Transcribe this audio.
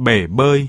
bể bơi.